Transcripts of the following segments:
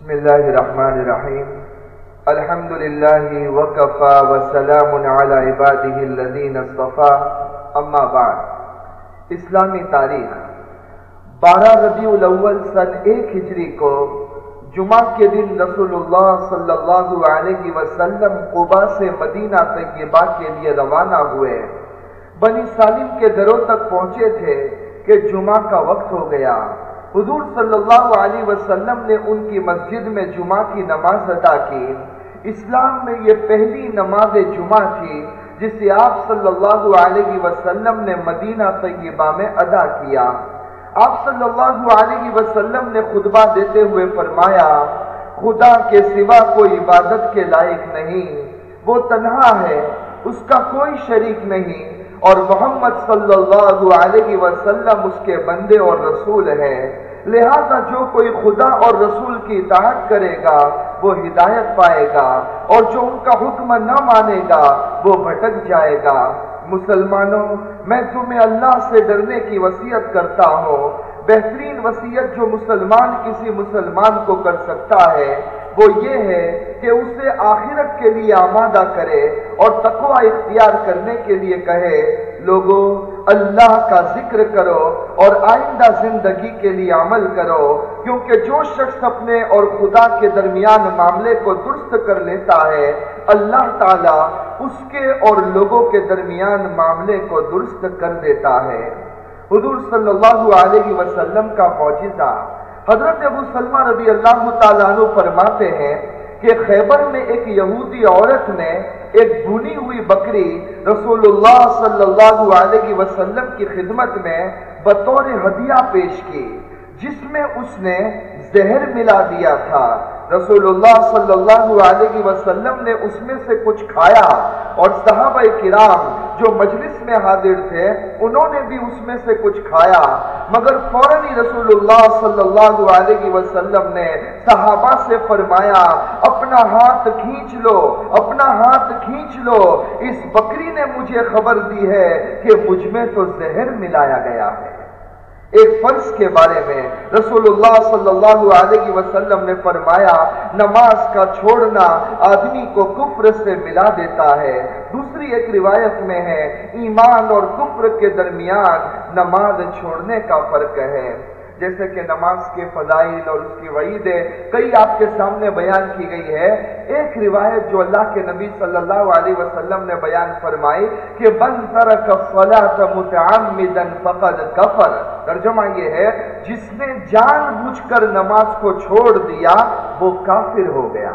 بسم الله الرحمن الرحيم. الحمد لله وكفى وسلام على عباده الذين اصطفى. اما بعد، اسلامی تاریخ. بارہ ربیع الاول سن ایک ہجری کو جمعہ کے دن رسول اللہ صلی اللہ علیہ وسلم قبا سے مدینہ طیبہ کے لیے روانہ ہوئے. بنی سالم کے دروں تک پہنچے تھے کہ جمعہ کا وقت ہو گیا۔ حضور صلی اللہ علیہ وسلم نے ان کی مسجد میں جمعہ کی نماز ادا کی۔ اسلام میں یہ پہلی نماز جمعہ تھی جسے آپ صلی اللہ علیہ وسلم نے مدینہ طیبہ میں ادا کیا۔ آپ صلی اللہ علیہ وسلم نے خطبہ دیتے ہوئے فرمایا، خدا کے سوا کوئی عبادت کے لائق نہیں، وہ تنہا ہے، اس کا کوئی شریک نہیں۔ اور محمد صلی اللہ علیہ وسلم اس کے بندے اور رسول ہے لہذا جو کوئی خدا اور رسول کی اطاعت کرے گا، وہ ہدایت پائے گا، اور جو ان کا حکم نہ مانے گا، وہ بھٹک جائے گا۔ مسلمانوں، میں تمہیں اللہ سے ڈرنے کی وسیعت کرتا ہوں۔ بہترین وسیعت جو مسلمان کسی مسلمان کو کر سکتا ہے، وہ یہ ہے کہ اسے آخرت کے لیے آمادہ کرے اور تقوی اختیار کرنے کے لیے کہے لوگوں اللہ کا ذکر کرو اور آئندہ زندگی کے لیے عمل کرو، کیونکہ جو شخص اپنے اور خدا کے درمیان معاملے کو درست کر لیتا ہے، اللہ تعالیٰ اس کے اور لوگوں کے درمیان معاملے کو درست کر دیتا ہے۔ حضور صلی اللہ علیہ وسلم کا معجزہ۔ حضرت ابو سلمہ رضی اللہ تعالیٰ عنہ فرماتے ہیں کہ خیبر میں ایک یہودی عورت نے ایک بھنی ہوئی بکری رسول اللہ صلی اللہ علیہ وسلم کی خدمت میں بطور ہدیہ پیش کی، جس میں اس نے زہر ملا دیا تھا۔ رسول اللہ صلی اللہ علیہ وسلم نے اس میں سے کچھ کھایا اور صحابہ کرام جو مجلس میں حاضر تھے، انہوں نے بھی اس میں سے کچھ کھایا۔ مگر فوراً ہی رسول اللہ صلی اللہ علیہ وسلم نے صحابہ سے فرمایا، اپنا ہاتھ کھینچ لو، اپنا ہاتھ کھینچ لو۔ اس بکری نے مجھے خبر دی ہے کہ مجھ میں تو زہر ملایا گیا ہے۔ ایک فرض کے بارے میں رسول اللہ صلی اللہ علیہ وسلم نے فرمایا، نماز کا چھوڑنا آدمی کو کفر سے ملا دیتا ہے۔ دوسری ایک روایت میں ہے، ایمان اور کفر کے درمیان نماز چھوڑنے کا فرق ہے۔ جیسے کہ نماز کے فضائل اور اس کی وعیدیں کئی آپ کے سامنے بیان کی گئی ہے۔ ایک روایت جو اللہ کے نبی صلی اللہ علیہ وسلم نے بیان فرمائی کہ بن ترک الصلاۃ متعمدا فقد کفر۔ ترجمہ یہ ہے، جس نے جان بوجھ کر نماز کو چھوڑ دیا، وہ کافر ہو گیا۔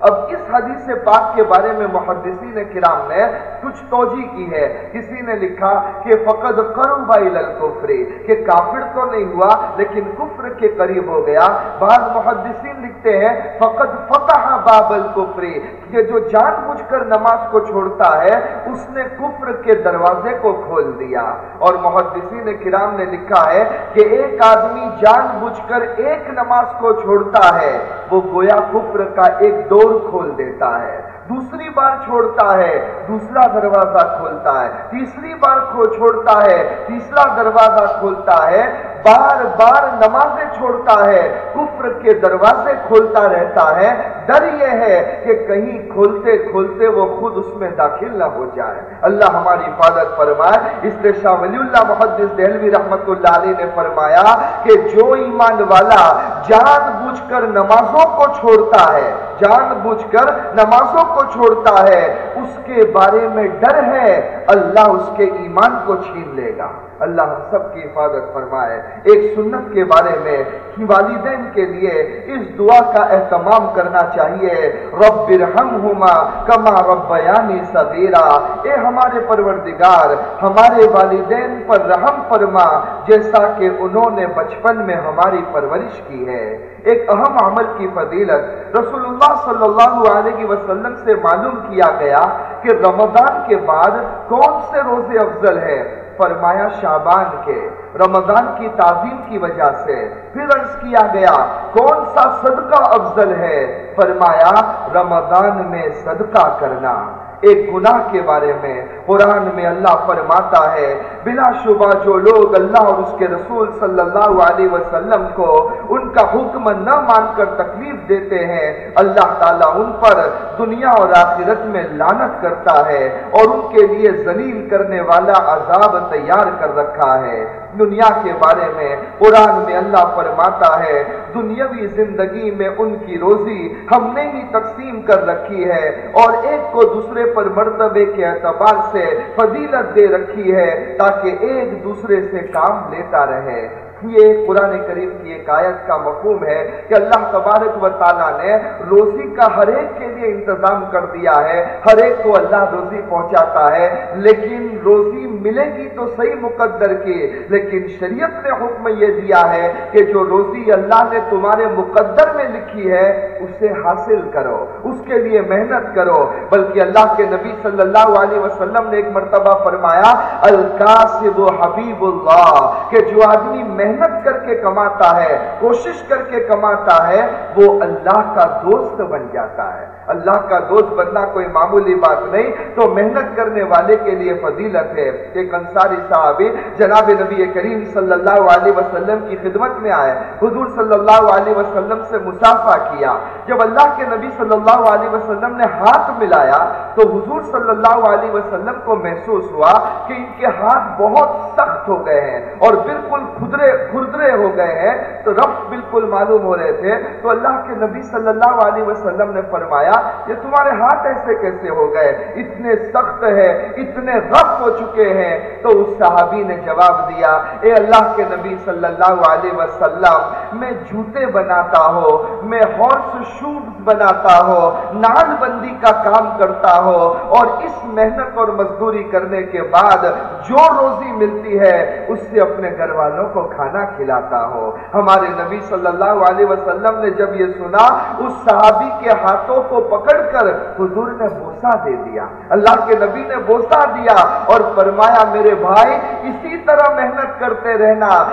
اب اس حدیث پاک کے بارے میں محدثین کرام نے کچھ توجہ کی ہے۔ کسی نے لکھا کہ فقد قرب الکفر کہ کافر تو نہیں ہوا، لیکن کفر کے قریب ہو گیا۔ بعض محدثین لکھتے ہیں، فقد فتح باب الکفر کہ جو جان بوجھ کر نماز کو چھوڑتا ہے، اس نے کفر کے دروازے کو کھول دیا۔ اور محدثین کرام نے لکھا ہے کہ ایک آدمی جان بوجھ کر ایک نماز کو چھوڑتا ہے، وہ گویا کفر کا ایک دو کھول دیتا ہے۔ دوسری بار چھوڑتا ہے، دوسرا دروازہ کھولتا ہے۔ تیسری بار کھو چھوڑتا ہے، تیسرا دروازہ کھولتا ہے۔ بار بار نمازیں چھوڑتا ہے، کفر کے دروازے کھولتا رہتا ہے۔ ڈر یہ ہے کہ کہیں کھولتے کھولتے وہ خود اس میں داخل نہ ہو جائے۔ اللہ ہماری حفاظت فرمائے۔ اس لیے شاہ ولی اللہ محدث دہلوی رحمت اللہ علیہ نے فرمایا کہ جو ایمان والا جان بوجھ کر نمازوں کو چھوڑتا ہے جان بوجھ کر نمازوں کو چھوڑتا ہے، اس کے بارے میں ڈر ہے، اللہ اس کے ایمان کو چھین لے گا۔ اللہ ہم سب کی حفاظت فرمائے۔ ایک سنت کے بارے میں کہ والدین کے لیے اس دعا کا اہتمام کرنا چاہیے۔ رب ارحمہما کما ربیانی صغیرا۔ اے ہمارے پروردگار، ہمارے والدین پر رحم فرما، جیسا کہ انہوں نے بچپن میں ہماری پرورش کی ہے۔ ایک اہم عمل کی فضیلت رسول اللہ صلی اللہ علیہ وسلم سے معلوم کیا گیا کہ رمضان کے بعد کون سے روزے افضل ہے فرمایا شابان کے۔ رمضان کی تعظیم کی وجہ سے۔ پھر عرض کیا گیا، کون سا صدقہ افضل ہے؟ فرمایا، رمضان میں صدقہ کرنا۔ ایک گناہ کے بارے میں قرآن میں اللہ فرماتا ہے، بلا شبہ جو لوگ اللہ اور اس کے رسول صلی اللہ علیہ وسلم کو ان کا حکم نہ مان کر تکلیف دیتے ہیں، اللہ تعالیٰ ان پر دنیا اور آخرت میں لانت کرتا ہے اور ان کے لیے ذلیل کرنے والا عذاب تیار کر رکھا ہے۔ دنیا کے بارے میں قرآن میں اللہ فرماتا ہے، دنیاوی زندگی میں ان کی روزی ہم نے ہی تقسیم کر رکھی ہے اور ایک کو دوسرے پر مرتبے کے اعتبار سے فضیلت دے رکھی ہے تاکہ ایک دوسرے سے کام لیتا رہے۔ یہ قرآن کریم کی ایک آیت کا مفہوم ہے کہ اللہ تبارک و تعالیٰ نے روزی کا ہر ایک کے لیے انتظام کر دیا ہے، ہر ایک کو اللہ روزی پہنچاتا ہے، لیکن روزی ملے گی تو صحیح مقدر کی، لیکن شریعت نے حکم یہ دیا ہے کہ جو روزی اللہ نے تمہارے مقدر میں لکھی ہے، اسے حاصل کرو، اس کے لیے محنت کرو۔ بلکہ اللہ کے نبی صلی اللہ علیہ وسلم نے ایک مرتبہ فرمایا القاسب حبیب اللہ، کہ جو آدمی محنت کر کے کماتا ہے، کوشش کر کے کماتا ہے، وہ اللہ کا دوست بن جاتا ہے۔ اللہ کا دوست بننا کوئی معمولی بات نہیں، تو محنت کرنے والے کے لیے فضیلت ہے۔ ایک انصاری صحابی جناب نبی کریم صلی اللہ علیہ وسلم کی خدمت میں آئے۔ حضور صلی اللہ علیہ وسلم سے مسافہ کیا۔ جب اللہ کے نبی صلی اللہ علیہ وسلم نے ہاتھ ملایا، تو حضور صلی اللہ علیہ وسلم کو محسوس ہوا کہ ان کے ہاتھ بہت سخت ہو گئے ہیں اور بالکل خدرے کھردرے ہو گئے ہیں۔ تو رفت بالکل معلوم ہو رہے تھے۔ تو اللہ کے نبی صلی اللہ علیہ وسلم نے فرمایا یہ تمہارے ہاتھ ایسے کیسے ہو گئے؟ اتنے سخت ہے اتنے رف ہو چکے ہیں. تو اس صحابی نے جواب دیا، اے اللہ کے نبی صلی اللہ علیہ وسلم، میں جوتے بناتا ہو میں ہارس شوز بناتا ہو نال بندی کا کام کرتا ہو اور اس محنت اور مزدوری کرنے کے بعد جو روزی ملتی ہے، اس سے اپنے گھر والوں کو کھانا کھلاتا ہو ہمارے نبی صلی اللہ علیہ وسلم نے جب یہ سنا، اس صحابی کے ہاتھوں کو پکڑ کر حضور نے بوسا دے دیا۔ اللہ کے نبی نے بوسا دیا اور فرمایا، میرے بھائی، اسی طرح محنت کرتے رہنا۔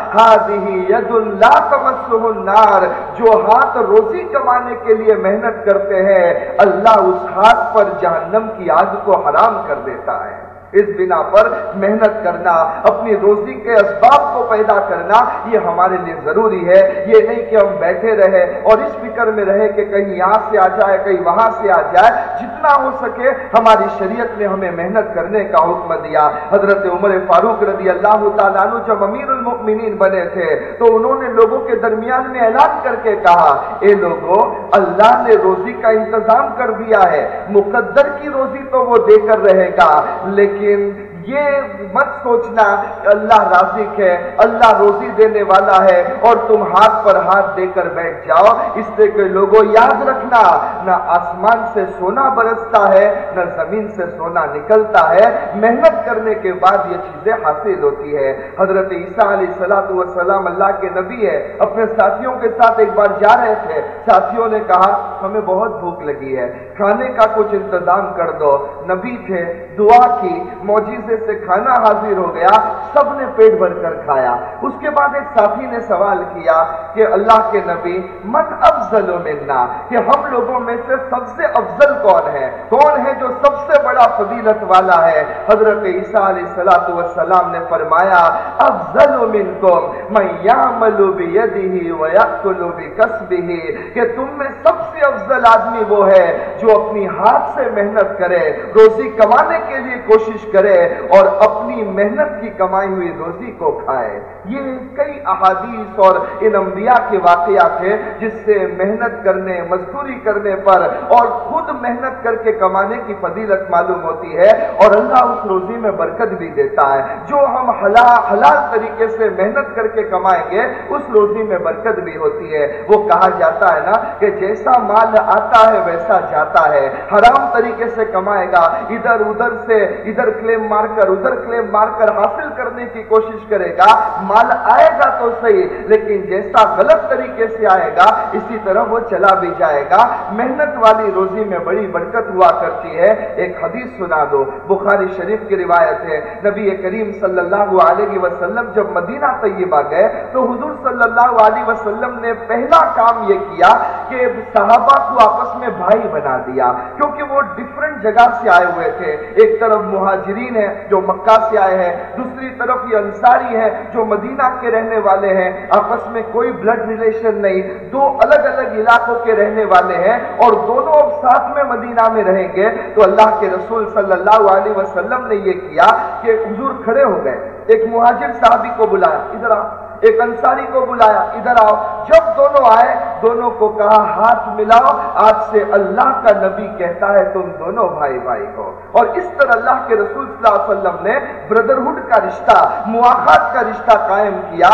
ید اللہ النار۔ جو ہاتھ روزی کمانے کے لیے محنت کرتے ہیں، اللہ اس ہاتھ پر جہنم کی آگ کو حرام کر دیتا ہے۔ اس بنا پر محنت کرنا، اپنی روزی کے اسباب کو پیدا کرنا، یہ ہمارے لیے ضروری ہے۔ یہ نہیں کہ ہم بیٹھے رہے اور اس فکر میں رہے کہ کہیں یہاں سے آ جائے، کہیں وہاں سے آ جائے۔ جتنا ہو سکے ہماری شریعت نے ہمیں محنت کرنے کا حکم دیا۔ حضرت عمر فاروق رضی اللہ تعالیٰ عنہ جب امیر المؤمنین بنے تھے، تو انہوں نے لوگوں کے درمیان میں اعلان کر کے کہا، اے لوگوں، اللہ نے روزی کا انتظام کر دیا ہے، مقدر کی روزی تو وہ دے کر رہے گا، لیکن لیکن یہ مت سوچنا اللہ رازق ہے، اللہ روزی دینے والا ہے اور تم ہاتھ پر ہاتھ دے کر بیٹھ جاؤ۔ اس سے کہ لوگوں یاد رکھنا، نہ آسمان سے سونا برستا ہے، نہ زمین سے سونا نکلتا ہے۔ محنت کرنے کے بعد یہ چیزیں حاصل ہوتی ہے حضرت عیسیٰ علیہ السلام والسلام اللہ کے نبی ہے اپنے ساتھیوں کے ساتھ ایک بار جا رہے تھے۔ ساتھیوں نے کہا، ہمیں بہت بھوک لگی ہے، کھانے کا کچھ انتظام کر دو۔ نبی تھے، دعا کی موجود سے کھانا حاضر ہو گیا، سب نے پیٹ بھر کر کھایا۔ اس کے بعد ایک ساتھی نے سوال کیا کہ اللہ کے نبی، من افضل ملنا کہ ہم لوگوں میں سے سب سے افضل کون ہے؟ کون ہے جو سب سے بڑا فضیلت والا ہے؟ حضرت عیسیٰ علیہ السلاۃ والسلام نے فرمایا، افضل منکم من یعمل بیدہ ویأکل بکسبہ کہ تم میں سب سے افضل آدمی وہ ہے جو اپنی ہاتھ سے محنت کرے، روزی کمانے کے لیے کوشش کرے اور اپنی محنت کی کمائی ہوئی روزی کو کھائے۔ یہ کئی احادیث اور ان انبیاء کے واقعات ہیں جس سے محنت کرنے، مزدوری کرنے پر اور خود محنت کر کے کمانے کی فضیلت معلوم ہوتی ہے اور اللہ اس روزی میں برکت بھی دیتا ہے۔ جو ہم حلال حلال طریقے سے محنت کر کے کمائیں گے، اس روزی میں برکت بھی ہوتی ہے۔ وہ کہا جاتا ہے نا کہ جیسا مال آتا ہے، ویسا جاتا ہے۔ حرام طریقے سے کمائے گا۔ ادھر ادھر سے، ادھر کلیم مار کر، ادھر کلیم مار کر حاصل کرنے کی کوشش کرے گا، مال آئے گا تو صحیح، لیکن جیسا غلط طریقے سے آئے گا، اسی طرح وہ چلا بھی جائے گا۔ محنت والی روزی میں بڑی برکت ہوا کرتی ہے۔ ایک حدیث سنا دو، بخاری شریف کی روایت ہے۔ نبی کریم صلی اللہ علیہ وسلم جب مدینہ طیبہ گئے تو حضور صلی اللہ علیہ وسلم نے پہلا کام یہ کیا کہ صحابہ کو آپس میں بھائی بنا دیا، کیونکہ وہ ڈفرنٹ جگہ سے آئے ہوئے تھے۔ ایک طرف مہاجرین ہیں جو مکہ سے آئے ہیں، دوسری طرف یہ انصاری ہیں جو مدینہ کے رہنے والے ہیں۔ آپس میں کوئی بلڈ ریلیشن نہیں۔ دو الگ الگ علاقوں کے رہنے والے ہیں اور دونوں اب ساتھ میں مدینہ میں رہیں گے۔ تو اللہ کے رسول صلی اللہ علیہ وسلم نے یہ کیا کہ حضور کھڑے ہو گئے۔ ایک مہاجر صحابی کو بلایا، ادھر آ۔ ایک انصاری کو بلایا، ادھر آؤ۔ جب دونوں آئے، دونوں کو کہا، ہاتھ ملاؤ، آج سے اللہ کا نبی کہتا ہے، تم دونوں بھائی بھائی ہو۔ اور اس طرح اللہ کے رسول صلی اللہ علیہ وسلم نے بردرہڈ کا رشتہ مواخات کا رشتہ قائم کیا۔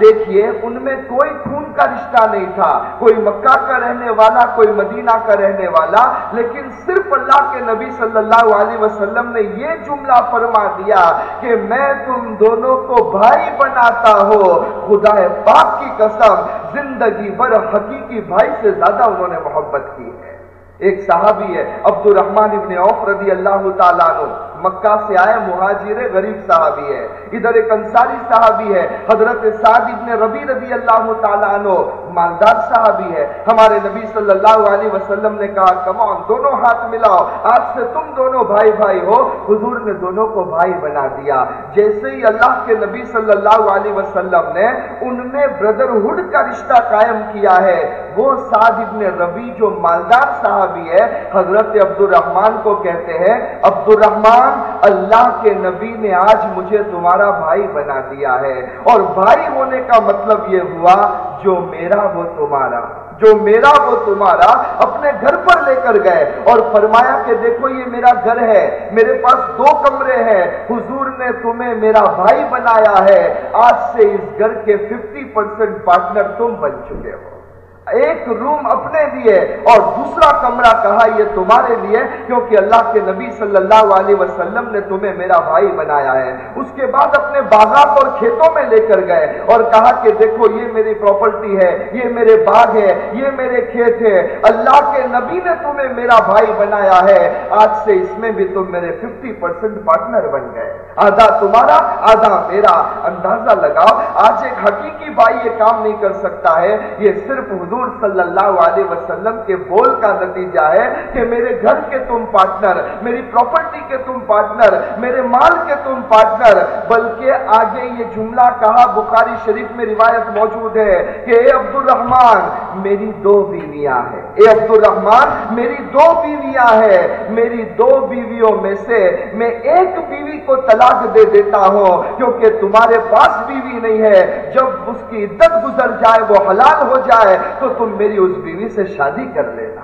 دیکھیے، ان میں کوئی خون کا رشتہ نہیں تھا۔ کوئی مکہ کا رہنے والا، کوئی مدینہ کا رہنے والا، لیکن صرف اللہ کے نبی صلی اللہ علیہ وسلم نے یہ جملہ فرما دیا کہ میں تم دونوں کو بھائی بناتا ہو خدا پاک کی قسم، زندگی بھر حقیقی بھائی سے زیادہ انہوں نے محبت کی ہے۔ ایک صحابی ہے عبد الرحمن ابن عوف رضی اللہ تعالیٰ عنہ۔ مکہ سے آئے مہاجر غریب صحابی ہے ادھر ایک انصاری صحابی ہے، حضرت سعد ابن ربی رضی اللہ تعالیٰ عنہ، مالدار صحابی ہے۔ ہمارے نبی صلی اللہ علیہ وسلم نے کہا کمان دونوں ہاتھ ملاؤ، آج سے تم دونوں بھائی بھائی ہو۔ حضور نے دونوں کو بھائی بنا دیا۔ جیسے ہی اللہ کے نبی صلی اللہ علیہ وسلم نے ان میں بردرہڈ کا رشتہ قائم کیا ہے، وہ سعد ابن ربی جو مالدار صحابی ہے، حضرت عبد الرحمان کو کہتے ہیں۔ عبد الرحمان اللہ کے نبی نے آج مجھے تمہارا بھائی بنا دیا ہے۔ اور بھائی ہونے کا مطلب یہ ہوا، جو میرا وہ تمہارا، جو میرا وہ تمہارا اپنے گھر پر لے کر گئے۔ اور فرمایا کہ دیکھو، یہ میرا گھر ہے، میرے پاس دو کمرے ہیں۔ حضور نے تمہیں میرا بھائی بنایا ہے۔ آج سے اس گھر کے ففٹی پرسنٹ پارٹنر تم بن چکے ہو۔ ایک روم اپنے لیے اور دوسرا کمرہ کہا یہ تمہارے لیے کیونکہ اللہ کے نبی صلی اللہ علیہ وسلم نے تمہیں میرا بھائی بنایا ہے۔ اس کے بعد اپنے باغات اور کھیتوں میں لے کر گئے اور کہا کہ دیکھو یہ میری پراپرٹی ہے، یہ میرے باغ ہے، یہ میرے کھیت ہے۔ اللہ کے نبی نے تمہیں میرا بھائی بنایا ہے۔ آج سے اس میں بھی تم میرے ففٹی پرسنٹ پارٹنر بن گئے۔ آدھا تمہارا، آدھا میرا۔ اندازہ لگاؤ، آج ایک حقیقی بھائی یہ کام نہیں کر سکتا ہے، یہ صرف حضور حضور صلی اللہ علیہ وسلم کے بول کا نتیجہ ہے کہ میرے گھر کے تم پارٹنر، میری پراپرٹی کے تم پارٹنر، میرے مال کے تم پارٹنر، بلکہ آگے یہ جملہ کہا بخاری شریف میں روایت موجود ہے کہ اے عبد الرحمان میری دو بیویاں ہیں۔ اے عبد الرحمان میری دو بیویاں ہیں۔ میری دو بیویوں میں سے میں ایک بیوی کو طلاق دے دیتا ہوں، کیونکہ تمہارے پاس بیوی نہیں ہے۔ جب اس کی عدت گزر جائے، وہ حلال ہو جائے، تو تم میری اس بیوی سے شادی کر لینا۔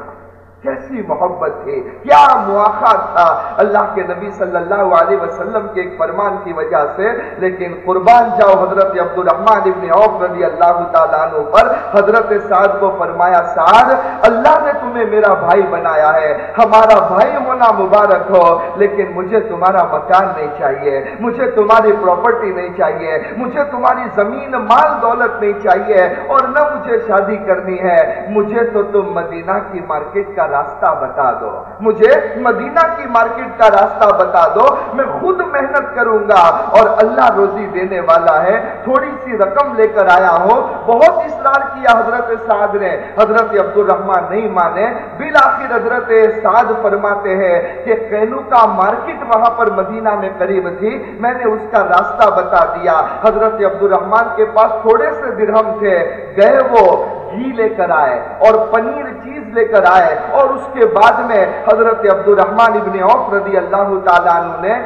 کیسی محبت تھی، کیا مواقع تھا۔ اللہ کے نبی صلی اللہ علیہ وسلم کے ایک فرمان کی وجہ سے۔ لیکن قربان جاؤ حضرت عبد الرحمان ابن عوف رضی اللہ تعالیٰ عنہ پر۔ حضرت سعد کو فرمایا، سعد، اللہ نے تمہیں میرا بھائی بنایا ہے۔ ہمارا بھائی ہونا مبارک ہو، لیکن مجھے تمہارا مکان نہیں چاہیے، مجھے تمہاری پراپرٹی نہیں چاہیے، مجھے تمہاری زمین، مال، دولت نہیں چاہیے، اور نہ مجھے شادی کرنی ہے۔ مجھے تو تم مدینہ کی مارکیٹ کا راستہ بتا دو۔ مجھے مدینہ کی مارکیٹ کا راستہ بتا دو۔ میں خود محنت کروں گا اور اللہ روزی دینے والا ہے۔ تھوڑی سی رقم لے کر آیا ہوں۔ بہت اصرار کیا حضرت سعد نے۔ حضرت عبد الرحمان نہیں مانے۔ بالآخر حضرت سعد فرماتے ہیں کہ کینو کا مارکیٹ وہاں پر مدینہ میں قریب تھی۔ میں نے اس کا راستہ بتا دیا۔ حضرت عبد الرحمان کے پاس تھوڑے سے درہم تھے۔ گئے وہ گھی لے کر آئے اور پنیر چیز لے کر آئے اور اس کے بعد میں حضرت عبد الرحمن ابن عوف رضی اللہ تعالیٰ عنہ نے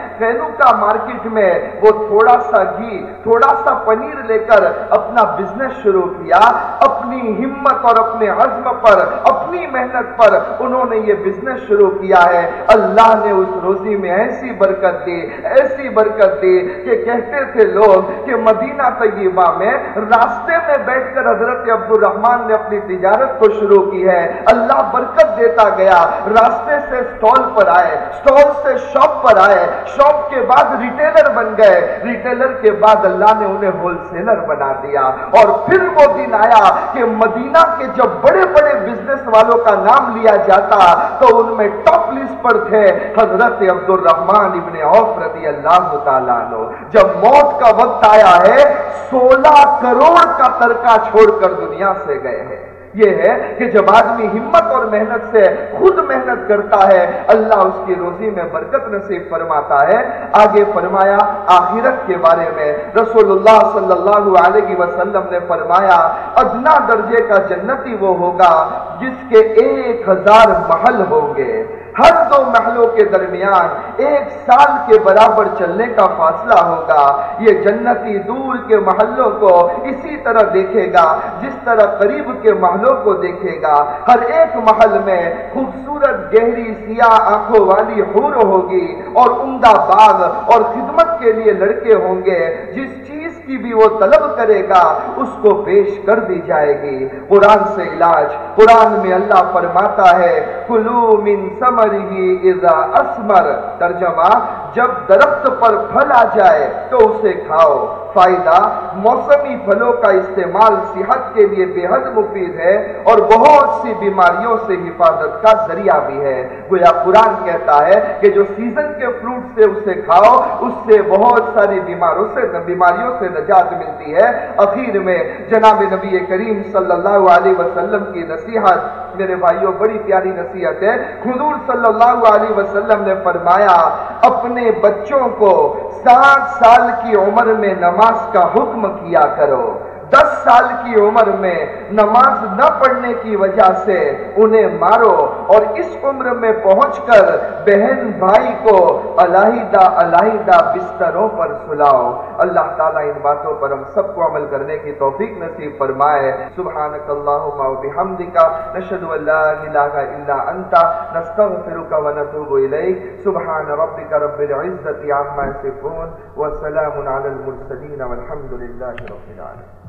کا مارکیٹ میں وہ تھوڑا سا گھی، تھوڑا سا پنیر لے کر اپنا بزنس شروع کیا، اپنی ہمت اور اپنے عزم پر، اپنی محنت پر انہوں نے یہ بزنس شروع کیا ہے۔ اللہ نے اس روزی میں ایسی برکت دی، ایسی برکت دی کہ کہتے تھے لوگ کہ مدینہ طیبہ میں راستے میں بیٹھ کر حضرت عبد الرحمان نے اپنی تجارت کو شروع کی ہے۔ اللہ برکت دیتا گیا، راستے سے سٹول پر آئے سٹول سے شاپ پر آئے شاپ کے بعد ریٹیلر بن گئے۔ ریٹیلر کے بعد اللہ نے انہیں ہول سیلر بنا دیا۔ اور پھر وہ دن آیا کہ مدینہ کے جب بڑے بڑے بزنس والوں کا نام لیا جاتا، تو ان میں ٹاپ لسٹ پر تھے حضرت عبد الرحمان ابن عوف رضی اللہ تعالیٰ عنہ۔ جب موت کا وقت آیا ہے، سولہ کروڑ کا ترکہ چھوڑ کر دنیا سے گئے ہیں۔ یہ ہے کہ جب آدمی ہمت اور محنت سے خود محنت کرتا ہے، اللہ اس کی روزی میں برکت نصیب فرماتا ہے۔ آگے فرمایا، آخرت کے بارے میں رسول اللہ صلی اللہ علیہ وسلم نے فرمایا، ادنا درجے کا جنتی وہ ہوگا جس کے ایک ہزار محل ہوں گے۔ ہر دو محلوں کے درمیان ایک سال کے برابر چلنے کا فاصلہ ہوگا۔ یہ جنتی دور کے محلوں کو اسی طرح دیکھے گا، جس طرح قریب کے محلوں کو دیکھے گا۔ ہر ایک محل میں خوبصورت گہری سیاہ آنکھوں والی حور ہوگی اور عمدہ باغ اور خدمت کے لیے لڑکے ہوں گے، جس چیز کی بھی وہ طلب کرے گا، اس کو پیش کر دی جائے گی۔ قرآن سے علاج، قرآن میں اللہ فرماتا ہے، کلو من سمری اذا اسمر ترجمہ، جب درخت پر پھل آ جائے تو اسے کھاؤ۔ فائدہ موسمی پھلوں کا استعمال صحت کے لیے بے حد مفید ہے اور بہت سی بیماریوں سے حفاظت کا ذریعہ بھی ہے۔ گویا قرآن کہتا ہے کہ جو سیزن کے فروٹ سے اسے کھاؤ، اس سے بہت ساری بیماروں سے بیماریوں سے نجات ملتی ہے۔ اخیر میں جناب نبی کریم صلی اللہ علیہ وسلم کی نصیحت میرے بھائیوں بڑی پیاری نصیحت ہے۔ حضور صلی اللہ علیہ وسلم نے فرمایا، اپنے بچوں کو سات سال کی عمر میں نماز کا حکم کیا کرو۔ دس سال کی عمر میں نماز نہ پڑھنے کی وجہ سے انہیں مارو اور اس عمر میں پہنچ کر بہن بھائی کو علیحدہ علیحدہ بستروں پر سلاؤ۔ اللہ تعالیٰ ان باتوں پر ہم سب کو عمل کرنے کی توفیق نصیب فرمائے۔ سبحانک اللہم و بحمدکا نشہد اللہ الہ الا انتا نستغفرک و نتوب الیک۔ سبحان ربک رب العزت عما یصفون، وسلام علی المرسلین، والحمد للہ رب العالمین۔